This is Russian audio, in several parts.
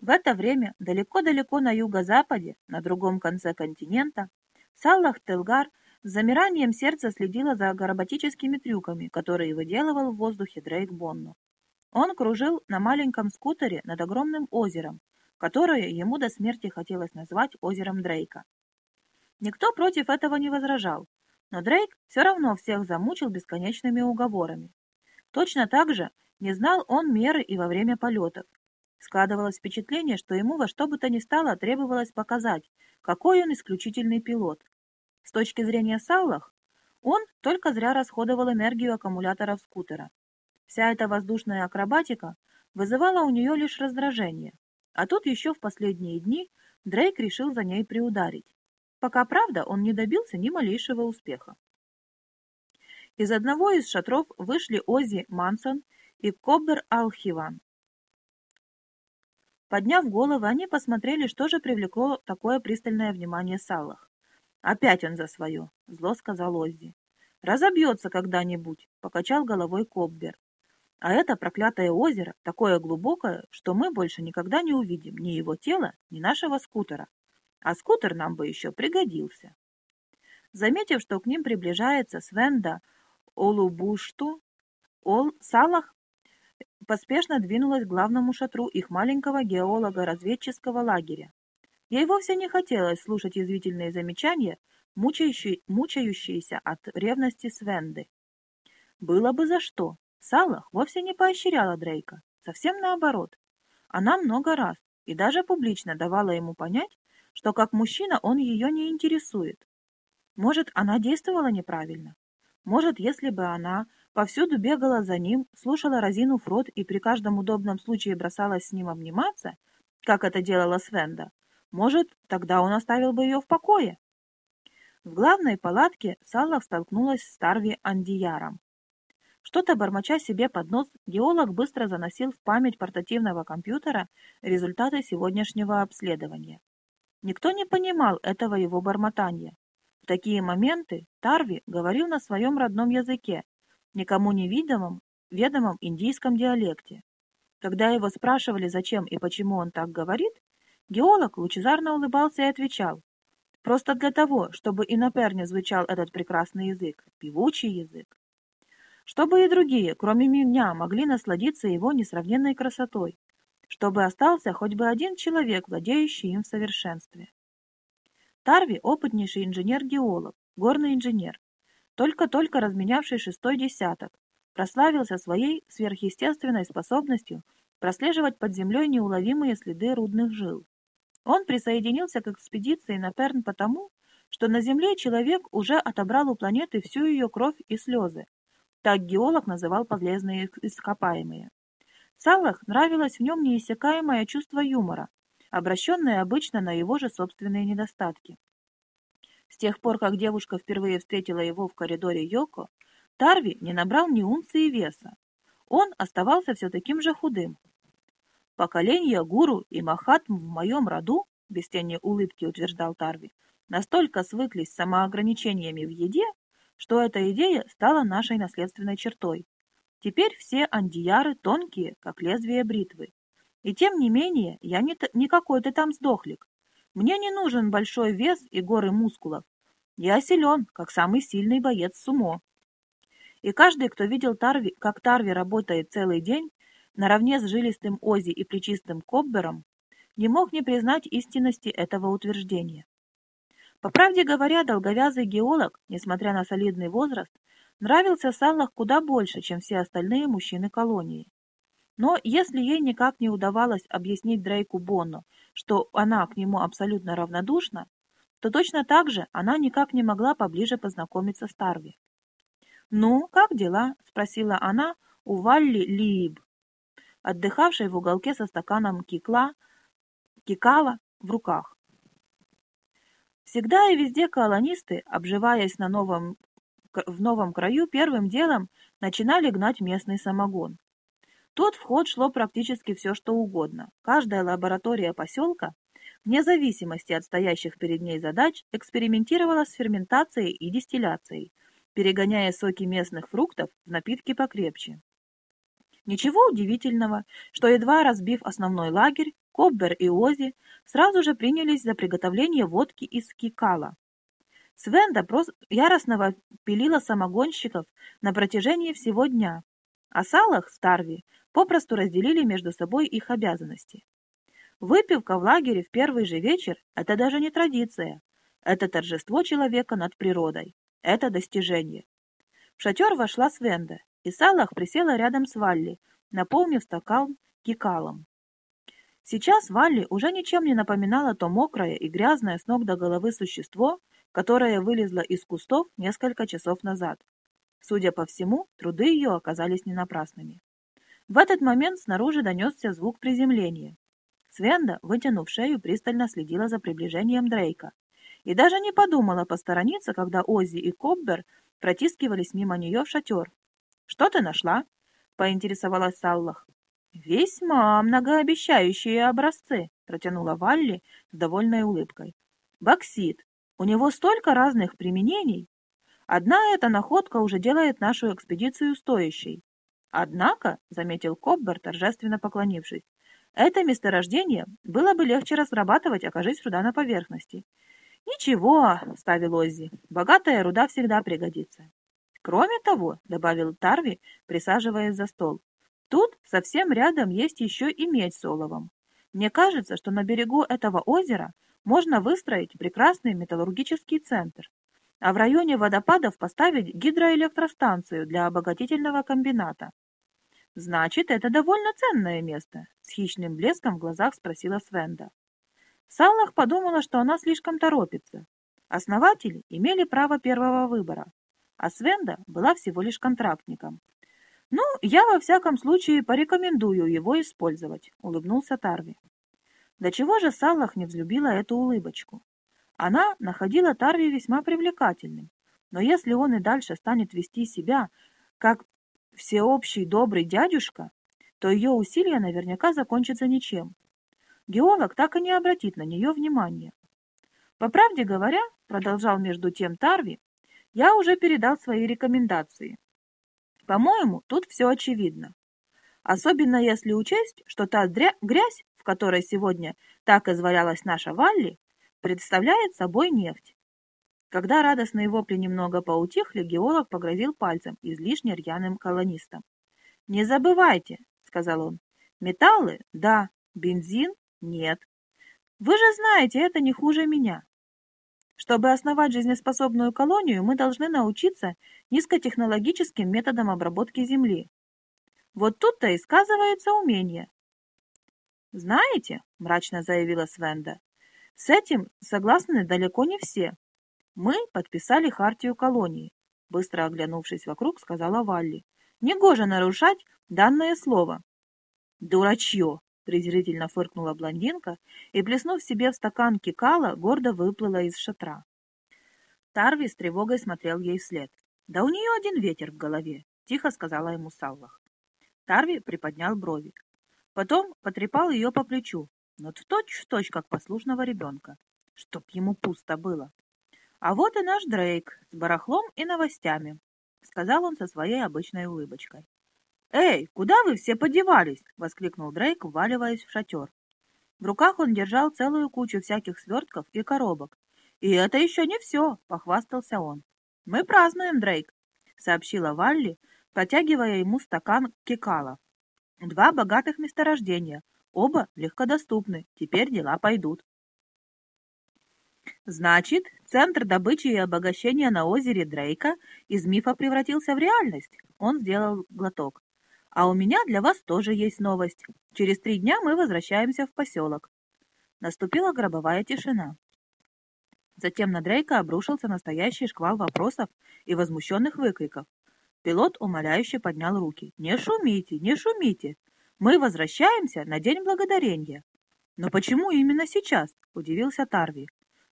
В это время далеко-далеко на юго-западе, на другом конце континента, Саллах Телгар с замиранием сердца следила за акробатическими трюками, которые выделывал в воздухе Дрейк Бонно. Он кружил на маленьком скутере над огромным озером, которое ему до смерти хотелось назвать озером Дрейка. Никто против этого не возражал, но Дрейк все равно всех замучил бесконечными уговорами. Точно так же не знал он меры и во время полетов. Складывалось впечатление, что ему во что бы то ни стало требовалось показать, какой он исключительный пилот. С точки зрения Саллах, он только зря расходовал энергию аккумуляторов скутера. Вся эта воздушная акробатика вызывала у нее лишь раздражение. А тут еще в последние дни Дрейк решил за ней приударить. Пока, правда, он не добился ни малейшего успеха. Из одного из шатров вышли Оззи Мансон и Коббер Алхиван. Подняв головы, они посмотрели, что же привлекло такое пристальное внимание Саллах. «Опять он за свое», — зло сказал Оззи. «Разобьется когда-нибудь», — покачал головой Коббер. «А это проклятое озеро такое глубокое, что мы больше никогда не увидим ни его тела, ни нашего скутера. А скутер нам бы еще пригодился». Заметив, что к ним приближается Свенда Олубушту, Ол Салах поспешно двинулась к главному шатру их маленького геолого-разведческого лагеря. Ей вовсе не хотелось слушать язвительные замечания, мучающие, мучающиеся от ревности Свенды. Было бы за что. Салах вовсе не поощряла Дрейка, совсем наоборот. Она много раз и даже публично давала ему понять, что как мужчина он ее не интересует. Может, она действовала неправильно? Может, если бы она повсюду бегала за ним, слушала разину рот и при каждом удобном случае бросалась с ним обниматься, как это делала Свенда, может, тогда он оставил бы ее в покое? В главной палатке Саллах столкнулась с Тарви Андияром. Что-то бормоча себе под нос, геолог быстро заносил в память портативного компьютера результаты сегодняшнего обследования. Никто не понимал этого его бормотания. В такие моменты Тарви говорил на своем родном языке, никому не видимом, ведомом индийском диалекте. Когда его спрашивали, зачем и почему он так говорит, геолог лучезарно улыбался и отвечал, просто для того, чтобы и на перне звучал этот прекрасный язык, певучий язык. Чтобы и другие, кроме меня, могли насладиться его несравненной красотой, чтобы остался хоть бы один человек, владеющий им в совершенстве. Тарви – опытнейший инженер-геолог, горный инженер, только-только разменявший шестой десяток, прославился своей сверхъестественной способностью прослеживать под землей неуловимые следы рудных жил. Он присоединился к экспедиции на Перн потому, что на Земле человек уже отобрал у планеты всю ее кровь и слезы. Так геолог называл полезные ископаемые. Салах нравилось в нем неиссякаемое чувство юмора, обращенное обычно на его же собственные недостатки. С тех пор, как девушка впервые встретила его в коридоре Йоко, Тарви не набрал ни унции веса. Он оставался все таким же худым. Поколение гуру и махатм в моем роду, без тени улыбки утверждал Тарви, настолько свыклись с самоограничениями в еде, что эта идея стала нашей наследственной чертой. Теперь все андияры тонкие, как лезвие бритвы. И тем не менее, я не, не какой-то там сдохлик. Мне не нужен большой вес и горы мускулов. Я силен, как самый сильный боец сумо. И каждый, кто видел Тарви, как Тарви работает целый день, наравне с жилистым Ози и плечистым Коббером, не мог не признать истинности этого утверждения. По правде говоря, долговязый геолог, несмотря на солидный возраст, нравился Саллах куда больше, чем все остальные мужчины колонии. Но если ей никак не удавалось объяснить Дрейку Бонну, что она к нему абсолютно равнодушна, то точно так же она никак не могла поближе познакомиться с Тарви. «Ну, как дела?» — спросила она у Валли Лииб, отдыхавшей в уголке со стаканом кикла, кикала в руках. Всегда и везде колонисты, обживаясь на новом, в новом краю, первым делом начинали гнать местный самогон. Тут в ход шло практически все, что угодно. Каждая лаборатория поселка, вне зависимости от стоящих перед ней задач, экспериментировала с ферментацией и дистилляцией, перегоняя соки местных фруктов в напитки покрепче. Ничего удивительного, что едва разбив основной лагерь, Коббер и Ози сразу же принялись за приготовление водки из кикала. Свенда яростно пилила самогонщиков на протяжении всего дня, а Салах с Тарви попросту разделили между собой их обязанности. Выпивка в лагере в первый же вечер – это даже не традиция, это торжество человека над природой, это достижение. В шатер вошла Свенда, и Салах присела рядом с Валли, наполнив стакан кикалом. Сейчас Валли уже ничем не напоминала то мокрое и грязное с ног до головы существо, которая вылезла из кустов несколько часов назад. Судя по всему, труды ее оказались не напрасными. В этот момент снаружи донесся звук приземления. Свенда, вытянув шею, пристально следила за приближением Дрейка и даже не подумала посторониться, когда Оззи и Коббер протискивались мимо нее в шатер. «Что ты нашла?» — поинтересовалась Саллах. «Весьма многообещающие образцы», — протянула Валли с довольной улыбкой. «Боксит, у него столько разных применений. Одна эта находка уже делает нашу экспедицию стоящей. Однако, — заметил Коббер, торжественно поклонившись, — это месторождение было бы легче разрабатывать, окажись руда на поверхности. «Ничего», — ставил Оззи, — «богатая руда всегда пригодится». «Кроме того», — добавил Тарви, присаживаясь за стол, — «тут совсем рядом есть еще и медь с оловом. Мне кажется, что на берегу этого озера можно выстроить прекрасный металлургический центр, а в районе водопадов поставить гидроэлектростанцию для обогатительного комбината. «Значит, это довольно ценное место», — с хищным блеском в глазах спросила Свенда. Саллах подумала, что она слишком торопится. Основатели имели право первого выбора, а Свенда была всего лишь контрактником. «Ну, я во всяком случае порекомендую его использовать», — улыбнулся Тарви. До чего же Саллах не взлюбила эту улыбочку? Она находила Тарви весьма привлекательным, но если он и дальше станет вести себя как всеобщий добрый дядюшка, то ее усилия наверняка закончатся ничем. Геолог так и не обратит на нее внимания. По правде говоря, продолжал между тем Тарви, я уже передал свои рекомендации. По-моему, тут все очевидно. Особенно если учесть, что та грязь, в которой сегодня так извалялась наша Валли, представляет собой нефть. Когда радостные вопли немного поутихли, геолог погрозил пальцем излишне рьяным колонистам. «Не забывайте», — сказал он, — «металлы — да, бензин — нет. Вы же знаете, это не хуже меня. Чтобы основать жизнеспособную колонию, мы должны научиться низкотехнологическим методам обработки земли. Вот тут-то и сказывается умение, «Знаете», — мрачно заявила Свенда, — «с этим согласны далеко не все. Мы подписали хартию колонии», — быстро оглянувшись вокруг, сказала Валли. «Негоже нарушать данное слово». «Дурачье!» — презрительно фыркнула блондинка и, плеснув себе в стакан кикала, гордо выплыла из шатра. Тарви с тревогой смотрел ей вслед. «Да у нее один ветер в голове», — тихо сказала ему Саллах. Тарви приподнял брови. Потом потрепал ее по плечу, но точь-в-точь, как послушного ребенка, чтоб ему пусто было. «А вот и наш Дрейк с барахлом и новостями», — сказал он со своей обычной улыбочкой. «Эй, куда вы все подевались?» — воскликнул Дрейк, вваливаясь в шатер. В руках он держал целую кучу всяких свертков и коробок. «И это еще не все», — похвастался он. «Мы празднуем, Дрейк», — сообщила Валли, протягивая ему стакан кекала. Два богатых месторождения, оба легкодоступны, теперь дела пойдут. Значит, центр добычи и обогащения на озере Дрейка из мифа превратился в реальность. Он сделал глоток. А у меня для вас тоже есть новость. Через три дня мы возвращаемся в поселок. Наступила гробовая тишина. Затем на Дрейка обрушился настоящий шквал вопросов и возмущенных выкриков. Пилот умоляюще поднял руки. «Не шумите, не шумите! Мы возвращаемся на День Благодарения!» «Но почему именно сейчас?» – удивился Тарви.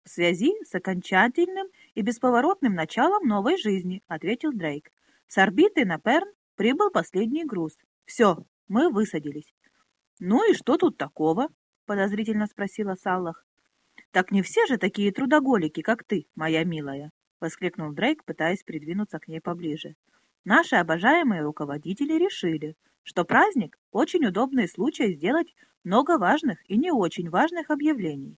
«В связи с окончательным и бесповоротным началом новой жизни», – ответил Дрейк. «С орбиты на Перн прибыл последний груз. Все, мы высадились». «Ну и что тут такого?» – подозрительно спросила Саллах. «Так не все же такие трудоголики, как ты, моя милая!» — воскликнул Дрейк, пытаясь придвинуться к ней поближе. Наши обожаемые руководители решили, что праздник – очень удобный случай сделать много важных и не очень важных объявлений.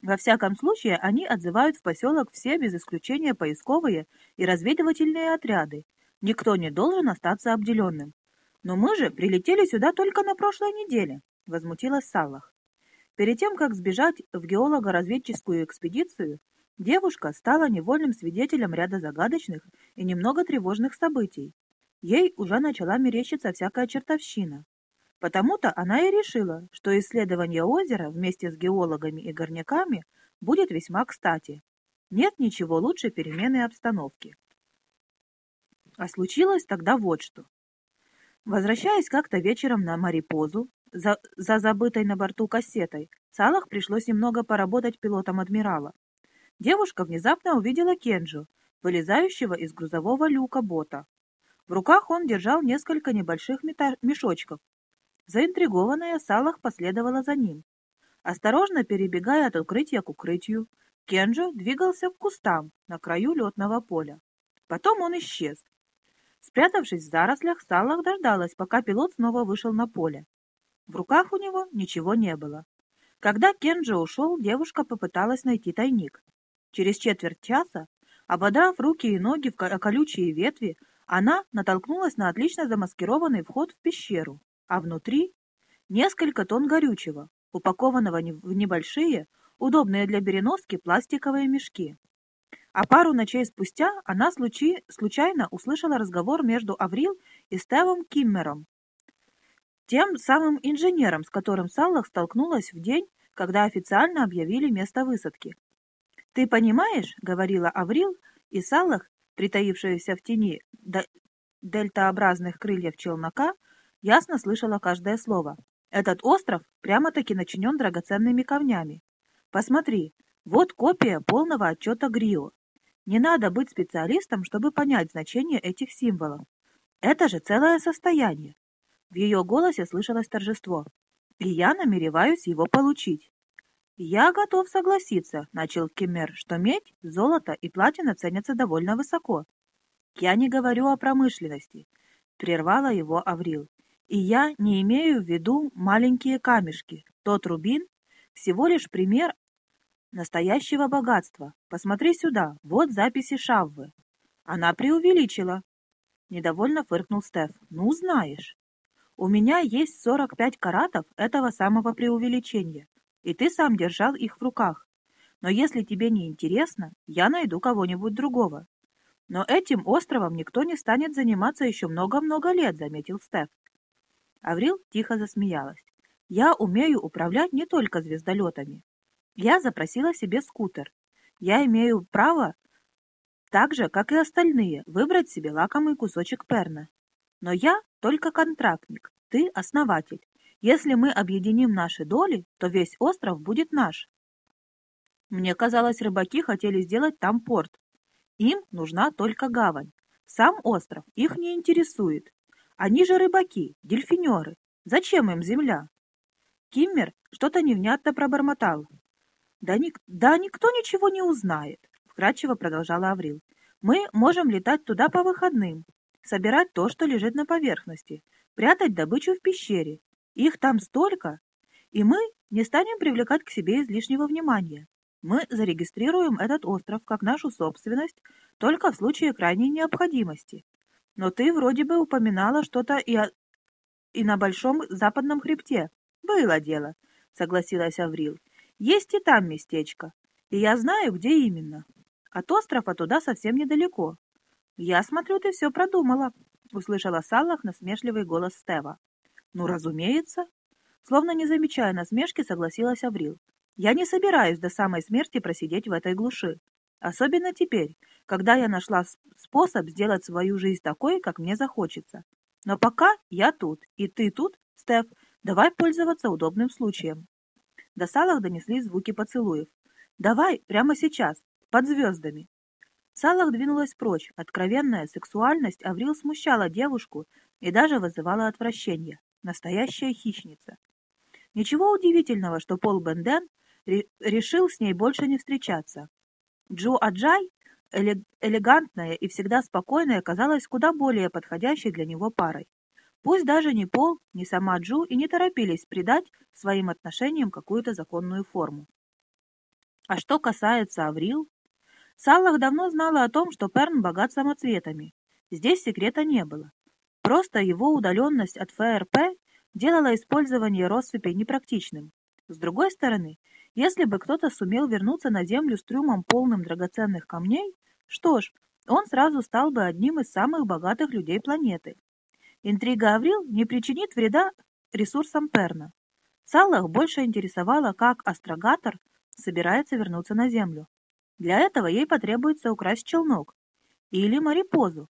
Во всяком случае, они отзывают в поселок все без исключения поисковые и разведывательные отряды. Никто не должен остаться обделенным. Но мы же прилетели сюда только на прошлой неделе, возмутилась Саллах. Перед тем, как сбежать в геолого-разведческую экспедицию, девушка стала невольным свидетелем ряда загадочных и немного тревожных событий. Ей уже начала мерещиться всякая чертовщина. Потому-то она и решила, что исследование озера вместе с геологами и горняками будет весьма кстати. Нет ничего лучше перемены обстановки. А случилось тогда вот что. Возвращаясь как-то вечером на Марипозу, за, за забытой на борту кассетой, Салах пришлось немного поработать пилотом адмирала. Девушка внезапно увидела Кенджу, вылезающего из грузового люка бота. В руках он держал несколько небольших мешочков Заинтригованная, Салах последовала за ним. Осторожно перебегая от укрытия к укрытию, Кенджо двигался к кустам на краю летного поля. Потом он исчез. Спрятавшись в зарослях, Салах дождалась, пока пилот снова вышел на поле. В руках у него ничего не было. Когда Кенджо ушел, девушка попыталась найти тайник. Через четверть часа, ободрав руки и ноги в колючие ветви, она натолкнулась на отлично замаскированный вход в пещеру а внутри несколько тонн горючего, упакованного в небольшие, удобные для переноски пластиковые мешки. А пару ночей спустя она случай, случайно услышала разговор между Аврил и Стевом Киммером, тем самым инженером, с которым Саллах столкнулась в день, когда официально объявили место высадки. «Ты понимаешь, — говорила Аврил, и Саллах, притаившаяся в тени дельтаобразных крыльев челнока, ясно слышала каждое слово. Этот остров прямо-таки начинен драгоценными камнями. Посмотри, вот копия полного отчета Грио. Не надо быть специалистом, чтобы понять значение этих символов. Это же целое состояние. В ее голосе слышалось торжество. И я намереваюсь его получить. «Я готов согласиться», — начал Кемер, «что медь, золото и платина ценятся довольно высоко». «Я не говорю о промышленности», — прервала его Аврил. И я не имею в виду маленькие камешки. Тот рубин – всего лишь пример настоящего богатства. Посмотри сюда, вот записи Шаввы. Она преувеличила. Недовольно фыркнул Стеф. Ну, знаешь. У меня есть 45 каратов этого самого преувеличения, и ты сам держал их в руках. Но если тебе не интересно, я найду кого-нибудь другого. Но этим островом никто не станет заниматься еще много-много лет, заметил Стеф. Аврил тихо засмеялась. «Я умею управлять не только звездолетами. Я запросила себе скутер. Я имею право, так же, как и остальные, выбрать себе лакомый кусочек перна. Но я только контрактник, ты основатель. Если мы объединим наши доли, то весь остров будет наш. Мне казалось, рыбаки хотели сделать там порт. Им нужна только гавань. Сам остров их не интересует. Они же рыбаки, дельфинеры. Зачем им земля? Киммер что-то невнятно пробормотал. Да, ник да никто ничего не узнает, вкратчиво продолжала Аврил. Мы можем летать туда по выходным, собирать то, что лежит на поверхности, прятать добычу в пещере. Их там столько, и мы не станем привлекать к себе излишнего внимания. Мы зарегистрируем этот остров как нашу собственность только в случае крайней необходимости. Но ты вроде бы упоминала что-то и, о... и на Большом Западном хребте. Было дело, согласилась Аврил. Есть и там местечко. И я знаю, где именно. От острова туда совсем недалеко. Я смотрю, ты все продумала, услышала Саллах насмешливый голос Стева. Ну, разумеется. Словно не замечая насмешки, согласилась Аврил. Я не собираюсь до самой смерти просидеть в этой глуши. Особенно теперь, когда я нашла способ сделать свою жизнь такой, как мне захочется. Но пока я тут, и ты тут, Стеф, давай пользоваться удобным случаем. До салах донеслись звуки поцелуев. Давай, прямо сейчас, под звездами. Салах двинулась прочь. Откровенная сексуальность Аврил смущала девушку и даже вызывала отвращение. Настоящая хищница. Ничего удивительного, что Пол Бенден решил с ней больше не встречаться. Джо Аджай, элегантная и всегда спокойная, казалась куда более подходящей для него парой. Пусть даже ни Пол, ни сама Джу и не торопились придать своим отношениям какую-то законную форму. А что касается Аврил, Саллах давно знала о том, что Перн богат самоцветами. Здесь секрета не было. Просто его удаленность от ФРП делала использование россыпей непрактичным. С другой стороны, если бы кто-то сумел вернуться на Землю с трюмом полным драгоценных камней, что ж, он сразу стал бы одним из самых богатых людей планеты. Интрига Аврил не причинит вреда ресурсам Перна. Саллах больше интересовало, как астрогатор собирается вернуться на Землю. Для этого ей потребуется украсть челнок или марипозу,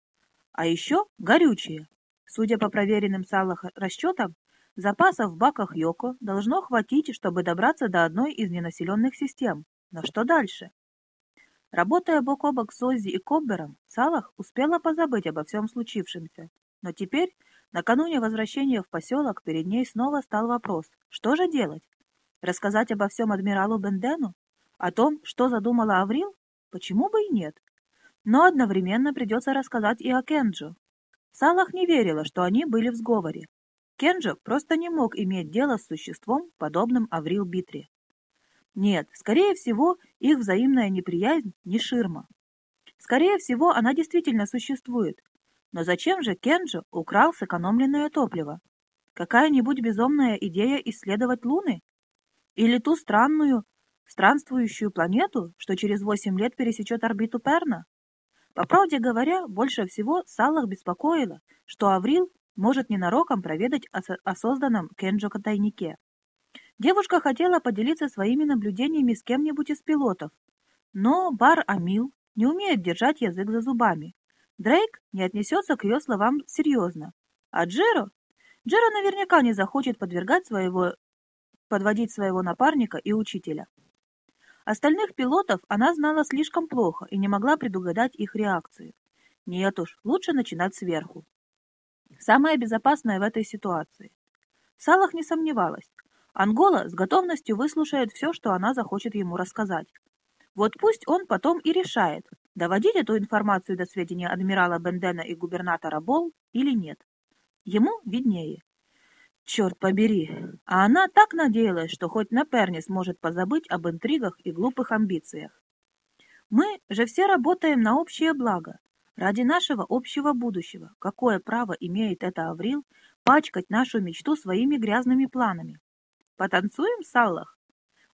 а еще горючее. Судя по проверенным Саллах расчетам, запасов в баках Йоко должно хватить, чтобы добраться до одной из ненаселенных систем. Но что дальше? Работая бок о бок с Оззи и Коббером, Салах успела позабыть обо всем случившемся. Но теперь, накануне возвращения в поселок, перед ней снова стал вопрос, что же делать? Рассказать обо всем адмиралу Бендену? О том, что задумала Аврил? Почему бы и нет? Но одновременно придется рассказать и о Кенджо. Салах не верила, что они были в сговоре. Кенджо просто не мог иметь дело с существом, подобным Аврил Битре. Нет, скорее всего, их взаимная неприязнь не ширма. Скорее всего, она действительно существует. Но зачем же Кенджо украл сэкономленное топливо? Какая-нибудь безумная идея исследовать Луны? Или ту странную, странствующую планету, что через восемь лет пересечет орбиту Перна? По правде говоря, больше всего Салах беспокоило, что Аврил может ненароком проведать о, созданном Кенджо тайнике. Девушка хотела поделиться своими наблюдениями с кем-нибудь из пилотов, но Бар Амил не умеет держать язык за зубами. Дрейк не отнесется к ее словам серьезно, а Джеро... Джеро наверняка не захочет подвергать своего... подводить своего напарника и учителя. Остальных пилотов она знала слишком плохо и не могла предугадать их реакцию. Нет уж, лучше начинать сверху. Самое безопасное в этой ситуации. Салах не сомневалась. Ангола с готовностью выслушает все, что она захочет ему рассказать. Вот пусть он потом и решает, доводить эту информацию до сведения адмирала Бендена и губернатора Бол или нет. Ему виднее. Черт побери, а она так надеялась, что хоть на Перне сможет позабыть об интригах и глупых амбициях. Мы же все работаем на общее благо, ради нашего общего будущего. Какое право имеет это Аврил пачкать нашу мечту своими грязными планами? Потанцуем, Саллах?»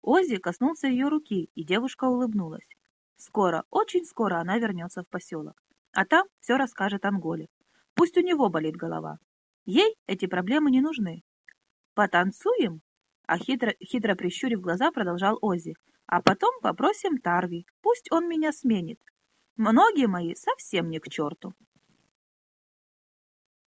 Оззи коснулся ее руки, и девушка улыбнулась. Скоро, очень скоро она вернется в поселок. А там все расскажет Анголе. Пусть у него болит голова. Ей эти проблемы не нужны. «Потанцуем?» А хитро, хитро прищурив глаза, продолжал Оззи. «А потом попросим Тарви. Пусть он меня сменит. Многие мои совсем не к черту».